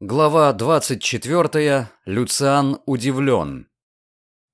Глава 24. Люциан удивлен.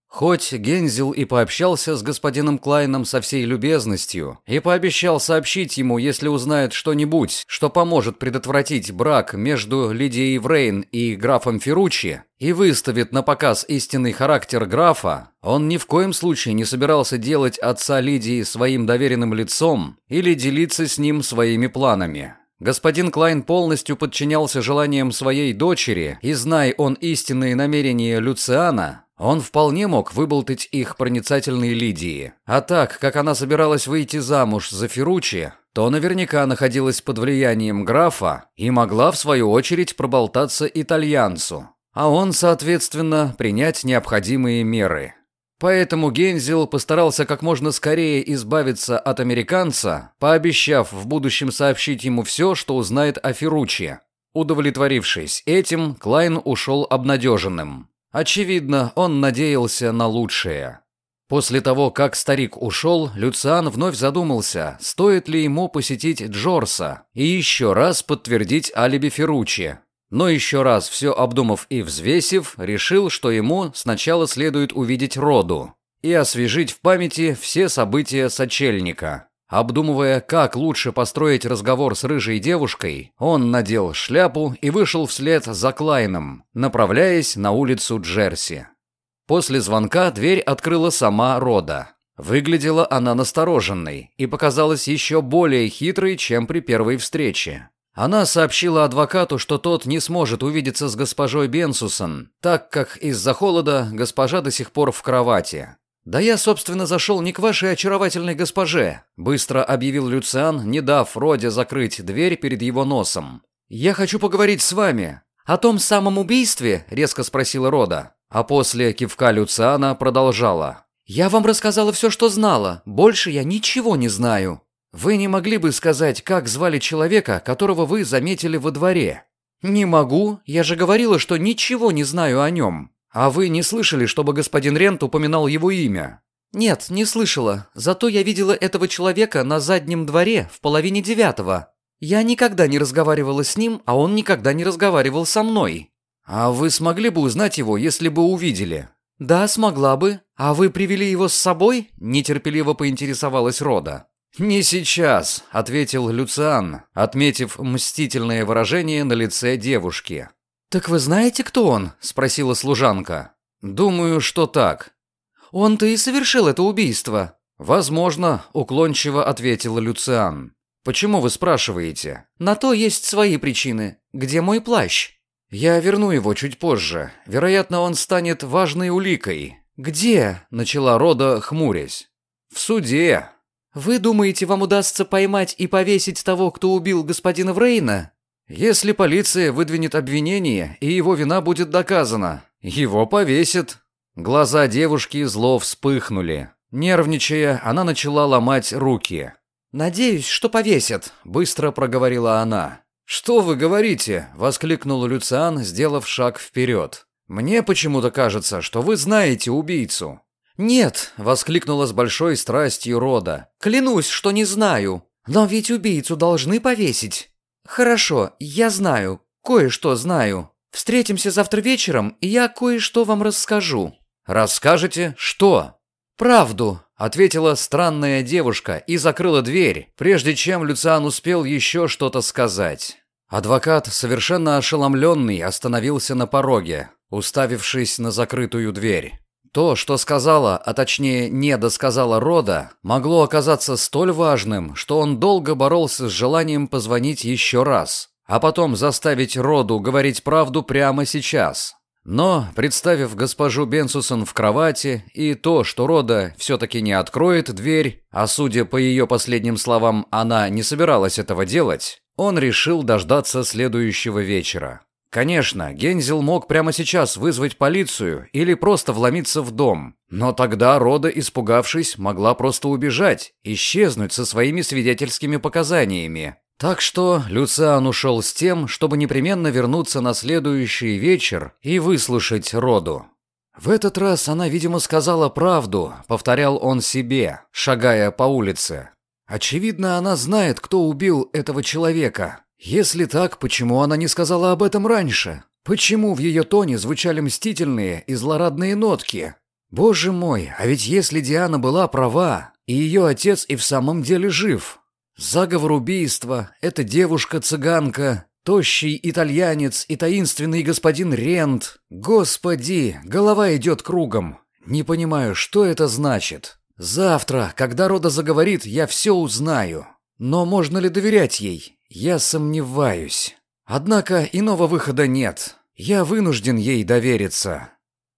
Хоть Гензел и пообщался с господином Клайном со всей любезностью и пообещал сообщить ему, если узнает что-нибудь, что поможет предотвратить брак между Лидией Врейн и графом Ферручи, и выставит на показ истинный характер графа, он ни в коем случае не собирался делать отца Лидии своим доверенным лицом или делиться с ним своими планами. Господин Клайн полностью подчинялся желаниям своей дочери, и зная он истинные намерения Люциана, он вполне мог выболтать их проницательной Лидии. А так, как она собиралась выйти замуж за Ферручи, то наверняка находилась под влиянием графа и могла, в свою очередь, проболтаться итальянцу. А он, соответственно, принять необходимые меры. Поэтому Гензел постарался как можно скорее избавиться от американца, пообещав в будущем сообщить ему все, что узнает о Ферручи. Удовлетворившись этим, Клайн ушел обнадеженным. Очевидно, он надеялся на лучшее. После того, как старик ушел, Люциан вновь задумался, стоит ли ему посетить Джорса и еще раз подтвердить алиби Ферручи, но еще раз все обдумав и взвесив, решил, что ему сначала следует увидеть роду и освежить в памяти все события сочельника. Обдумывая, как лучше построить разговор с рыжей девушкой, он надел шляпу и вышел вслед за Клайном, направляясь на улицу Джерси. После звонка дверь открыла сама Рода. Выглядела она настороженной и показалась еще более хитрой, чем при первой встрече. Она сообщила адвокату, что тот не сможет увидеться с госпожой Бенсусон, так как из-за холода госпожа до сих пор в кровати. «Да я, собственно, зашел не к вашей очаровательной госпоже», — быстро объявил Люциан, не дав Роде закрыть дверь перед его носом. «Я хочу поговорить с вами». «О том самом убийстве?» — резко спросила Рода. А после кивка Люциана продолжала. «Я вам рассказала все, что знала. Больше я ничего не знаю». Вы не могли бы сказать, как звали человека, которого вы заметили во дворе? Не могу. Я же говорила, что ничего не знаю о нем. А вы не слышали, чтобы господин Рент упоминал его имя? Нет, не слышала. Зато я видела этого человека на заднем дворе в половине девятого. Я никогда не разговаривала с ним, а он никогда не разговаривал со мной. А вы смогли бы узнать его, если бы увидели? Да, смогла бы. А вы привели его с собой? Нетерпеливо поинтересовалась Рода. «Не сейчас», — ответил Люциан, отметив мстительное выражение на лице девушки. «Так вы знаете, кто он?» — спросила служанка. «Думаю, что так». «Он-то и совершил это убийство». «Возможно», — уклончиво ответил Люциан. «Почему вы спрашиваете?» «На то есть свои причины. Где мой плащ?» «Я верну его чуть позже. Вероятно, он станет важной уликой». «Где?» — начала Рода, хмурясь. «В суде», «Вы думаете, вам удастся поймать и повесить того, кто убил господина Врейна?» «Если полиция выдвинет обвинение, и его вина будет доказана, его повесят». Глаза девушки зло вспыхнули. Нервничая, она начала ломать руки. «Надеюсь, что повесят», — быстро проговорила она. «Что вы говорите?» — воскликнул Люциан, сделав шаг вперед. «Мне почему-то кажется, что вы знаете убийцу». «Нет!» — воскликнула с большой страстью Рода. «Клянусь, что не знаю. Но ведь убийцу должны повесить». «Хорошо, я знаю. Кое-что знаю. Встретимся завтра вечером, и я кое-что вам расскажу». «Расскажете? Что?» «Правду», — ответила странная девушка и закрыла дверь, прежде чем Люциан успел еще что-то сказать. Адвокат, совершенно ошеломленный, остановился на пороге, уставившись на закрытую дверь. То, что сказала, а точнее не досказала Рода, могло оказаться столь важным, что он долго боролся с желанием позвонить еще раз, а потом заставить Роду говорить правду прямо сейчас. Но, представив госпожу Бенсусон в кровати и то, что Рода все-таки не откроет дверь, а судя по ее последним словам, она не собиралась этого делать, он решил дождаться следующего вечера. Конечно, Гензел мог прямо сейчас вызвать полицию или просто вломиться в дом. Но тогда Рода, испугавшись, могла просто убежать, исчезнуть со своими свидетельскими показаниями. Так что Люциан ушел с тем, чтобы непременно вернуться на следующий вечер и выслушать Роду. В этот раз она, видимо, сказала правду, повторял он себе, шагая по улице. Очевидно, она знает, кто убил этого человека. Если так, почему она не сказала об этом раньше? Почему в ее тоне звучали мстительные и злорадные нотки? Боже мой, а ведь если Диана была права, и ее отец и в самом деле жив. Заговор убийства, эта девушка-цыганка, тощий итальянец и таинственный господин Рент. Господи, голова идет кругом. Не понимаю, что это значит. Завтра, когда Рода заговорит, я все узнаю. Но можно ли доверять ей? Я сомневаюсь. Однако иного выхода нет. Я вынужден ей довериться.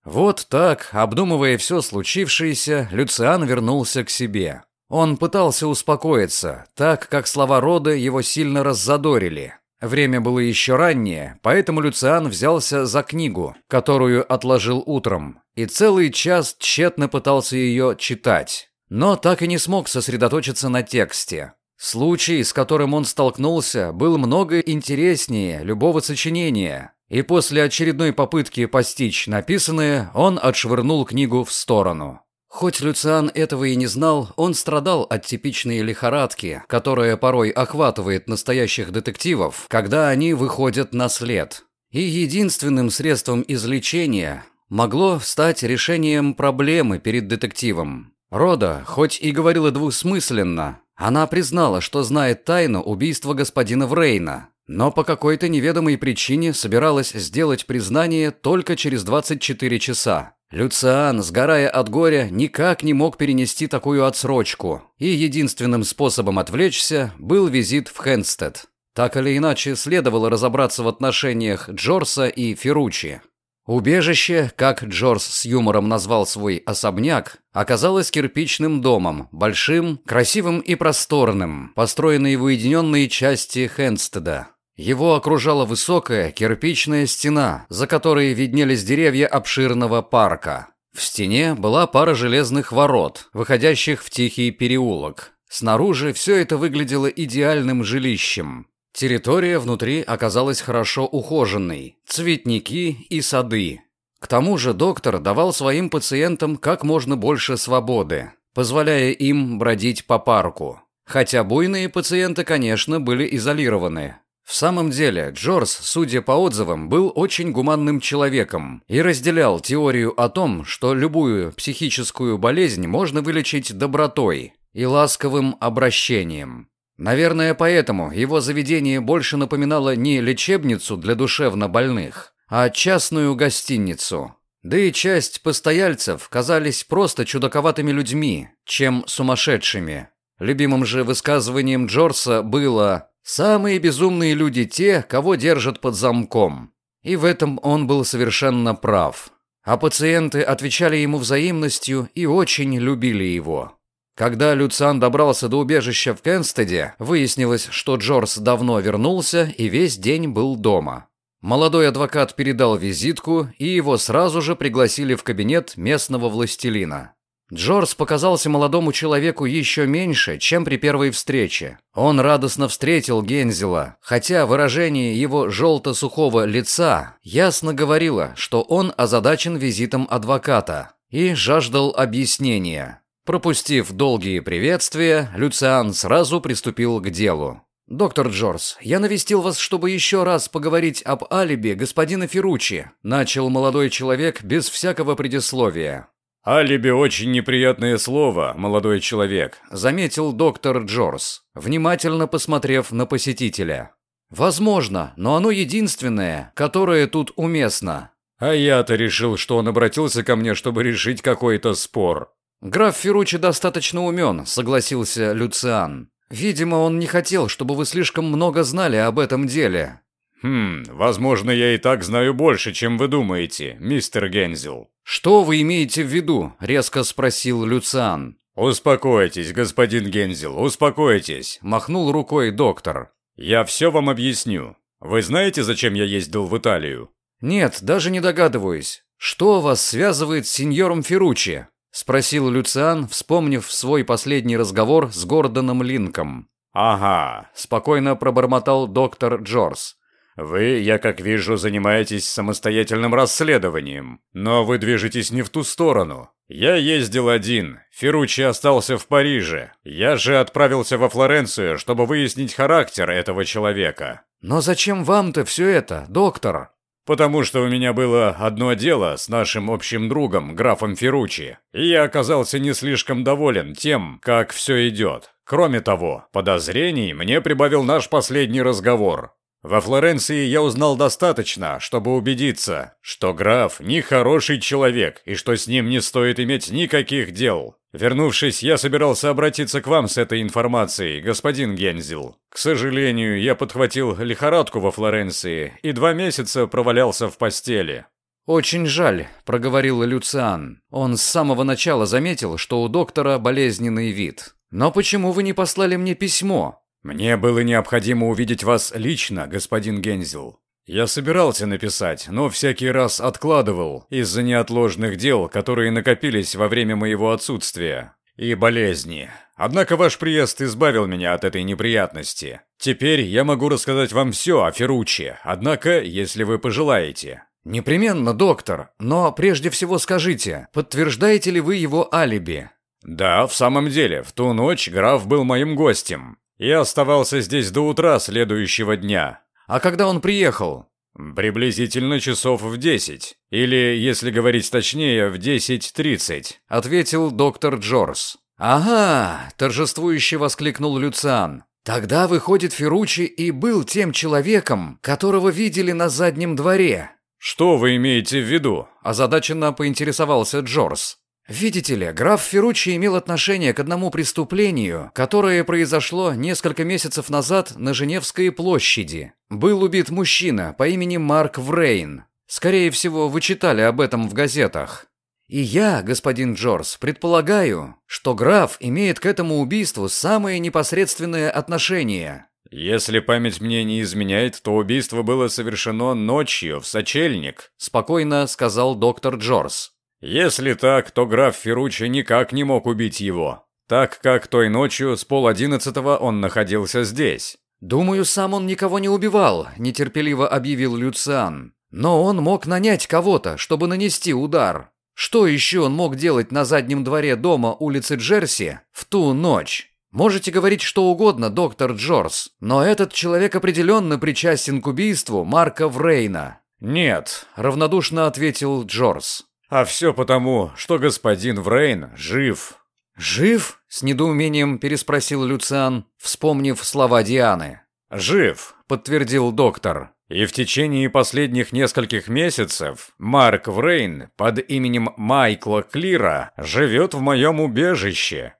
Вот так, обдумывая все случившееся, Люциан вернулся к себе. Он пытался успокоиться, так как слова рода его сильно раззадорили. Время было еще раннее, поэтому Люциан взялся за книгу, которую отложил утром, и целый час тщетно пытался ее читать. Но так и не смог сосредоточиться на тексте. Случай, с которым он столкнулся, был много интереснее любого сочинения, и после очередной попытки постичь написанное, он отшвырнул книгу в сторону. Хоть Люциан этого и не знал, он страдал от типичной лихорадки, которая порой охватывает настоящих детективов, когда они выходят на след. И единственным средством излечения могло стать решением проблемы перед детективом. Рода, хоть и говорила двусмысленно, она признала, что знает тайну убийства господина Врейна, но по какой-то неведомой причине собиралась сделать признание только через 24 часа. Люциан, сгорая от горя, никак не мог перенести такую отсрочку, и единственным способом отвлечься был визит в Хенстед. Так или иначе, следовало разобраться в отношениях Джорса и Ферручи. Убежище, как Джорс с юмором назвал свой особняк, оказалось кирпичным домом, большим, красивым и просторным, построенный в уединенной части Хенстеда. Его окружала высокая кирпичная стена, за которой виднелись деревья обширного парка. В стене была пара железных ворот, выходящих в тихий переулок. Снаружи все это выглядело идеальным жилищем. Территория внутри оказалась хорошо ухоженной, цветники и сады. К тому же доктор давал своим пациентам как можно больше свободы, позволяя им бродить по парку. Хотя буйные пациенты, конечно, были изолированы, в самом деле, Джорс, судя по отзывам, был очень гуманным человеком и разделял теорию о том, что любую психическую болезнь можно вылечить добротой и ласковым обращением. Наверное, поэтому его заведение больше напоминало не лечебницу для душевно больных, а частную гостиницу. Да и часть постояльцев казались просто чудаковатыми людьми, чем сумасшедшими. Любимым же высказыванием Джорса было Самые безумные люди те, кого держат под замком. И в этом он был совершенно прав. А пациенты отвечали ему взаимностью и очень любили его. Когда Люциан добрался до убежища в Кенстеде, выяснилось, что Джорс давно вернулся и весь день был дома. Молодой адвокат передал визитку, и его сразу же пригласили в кабинет местного властелина. Джордж показался молодому человеку еще меньше, чем при первой встрече. Он радостно встретил Гензела, хотя выражение его желто-сухого лица ясно говорило, что он озадачен визитом адвоката и жаждал объяснения. Пропустив долгие приветствия, Люциан сразу приступил к делу. «Доктор Джордж, я навестил вас, чтобы еще раз поговорить об алиби господина Ферручи», начал молодой человек без всякого предисловия. «Алиби очень неприятное слово, молодой человек», — заметил доктор Джорс, внимательно посмотрев на посетителя. «Возможно, но оно единственное, которое тут уместно». «А я-то решил, что он обратился ко мне, чтобы решить какой-то спор». «Граф Ферручи достаточно умен», — согласился Люциан. «Видимо, он не хотел, чтобы вы слишком много знали об этом деле». «Хм, возможно, я и так знаю больше, чем вы думаете, мистер Гензел». «Что вы имеете в виду?» – резко спросил Люциан. «Успокойтесь, господин Гензел, успокойтесь», – махнул рукой доктор. «Я все вам объясню. Вы знаете, зачем я ездил в Италию?» «Нет, даже не догадываюсь. Что вас связывает с сеньором Ферручи?» – спросил Люциан, вспомнив свой последний разговор с Гордоном Линком. «Ага», – спокойно пробормотал доктор Джорс. Вы, я как вижу, занимаетесь самостоятельным расследованием, но вы движетесь не в ту сторону. Я ездил один, Ферручи остался в Париже. Я же отправился во Флоренцию, чтобы выяснить характер этого человека. Но зачем вам-то все это, доктор? Потому что у меня было одно дело с нашим общим другом, графом Ферручи, и я оказался не слишком доволен тем, как все идет. Кроме того, подозрений мне прибавил наш последний разговор. Во Флоренции я узнал достаточно, чтобы убедиться, что граф нехороший человек и что с ним не стоит иметь никаких дел. Вернувшись, я собирался обратиться к вам с этой информацией, господин Гензел. К сожалению, я подхватил лихорадку во Флоренции и два месяца провалялся в постели. «Очень жаль», — проговорил Люциан. Он с самого начала заметил, что у доктора болезненный вид. «Но почему вы не послали мне письмо?» «Мне было необходимо увидеть вас лично, господин Гензел. Я собирался написать, но всякий раз откладывал из-за неотложных дел, которые накопились во время моего отсутствия. И болезни. Однако ваш приезд избавил меня от этой неприятности. Теперь я могу рассказать вам все о Ферруче, однако, если вы пожелаете. Непременно, доктор, но прежде всего скажите, подтверждаете ли вы его алиби? Да, в самом деле, в ту ночь граф был моим гостем. Я оставался здесь до утра следующего дня. А когда он приехал? Приблизительно часов в десять. Или, если говорить точнее, в десять тридцать. Ответил доктор Джорс. «Ага!» – торжествующе воскликнул Люциан. «Тогда, выходит, Ферручи и был тем человеком, которого видели на заднем дворе». «Что вы имеете в виду?» – озадаченно поинтересовался Джорс. Видите ли, граф Ферруччи имел отношение к одному преступлению, которое произошло несколько месяцев назад на Женевской площади. Был убит мужчина по имени Марк Врейн. Скорее всего, вы читали об этом в газетах. И я, господин Джорс, предполагаю, что граф имеет к этому убийству самое непосредственное отношение. Если память мне не изменяет, то убийство было совершено ночью в сочельник, спокойно сказал доктор Джорс. Если так, то граф Ферруччи никак не мог убить его, так как той ночью с пол одиннадцатого он находился здесь. «Думаю, сам он никого не убивал», – нетерпеливо объявил Люциан. «Но он мог нанять кого-то, чтобы нанести удар. Что еще он мог делать на заднем дворе дома улицы Джерси в ту ночь?» Можете говорить что угодно, доктор Джорс, но этот человек определенно причастен к убийству Марка Врейна. Нет, равнодушно ответил Джорс. А все потому, что господин Врейн жив. «Жив?» – с недоумением переспросил Люциан, вспомнив слова Дианы. «Жив», – подтвердил доктор. «И в течение последних нескольких месяцев Марк Врейн под именем Майкла Клира живет в моем убежище.